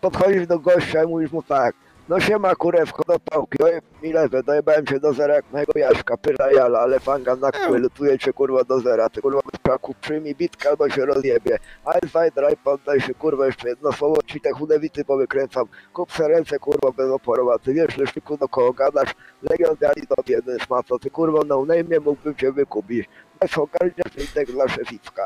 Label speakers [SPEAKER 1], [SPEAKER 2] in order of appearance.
[SPEAKER 1] podchodzisz do gościa i mówisz mu tak, no się siema kurewko do pałki, oj mi lewe, dojebałem się do zera jak mojego Jaśka, pyra jala, ale fanga na kły, ehm. lutuje cię kurwa do zera, ty kurwa bez praku, przyjmij bitkę albo się rozjebie, Alfaj, draj, poddaj się kurwa, jeszcze jedno słowo, ci te chude wity powykręcam, kup se ręce kurwa ty wiesz, leszczyku do kogo gadasz, Legion Gali to jeden szmato, ty kurwa no name mógłbym cię wykupić, bez ogarnia indeks dla szeficka.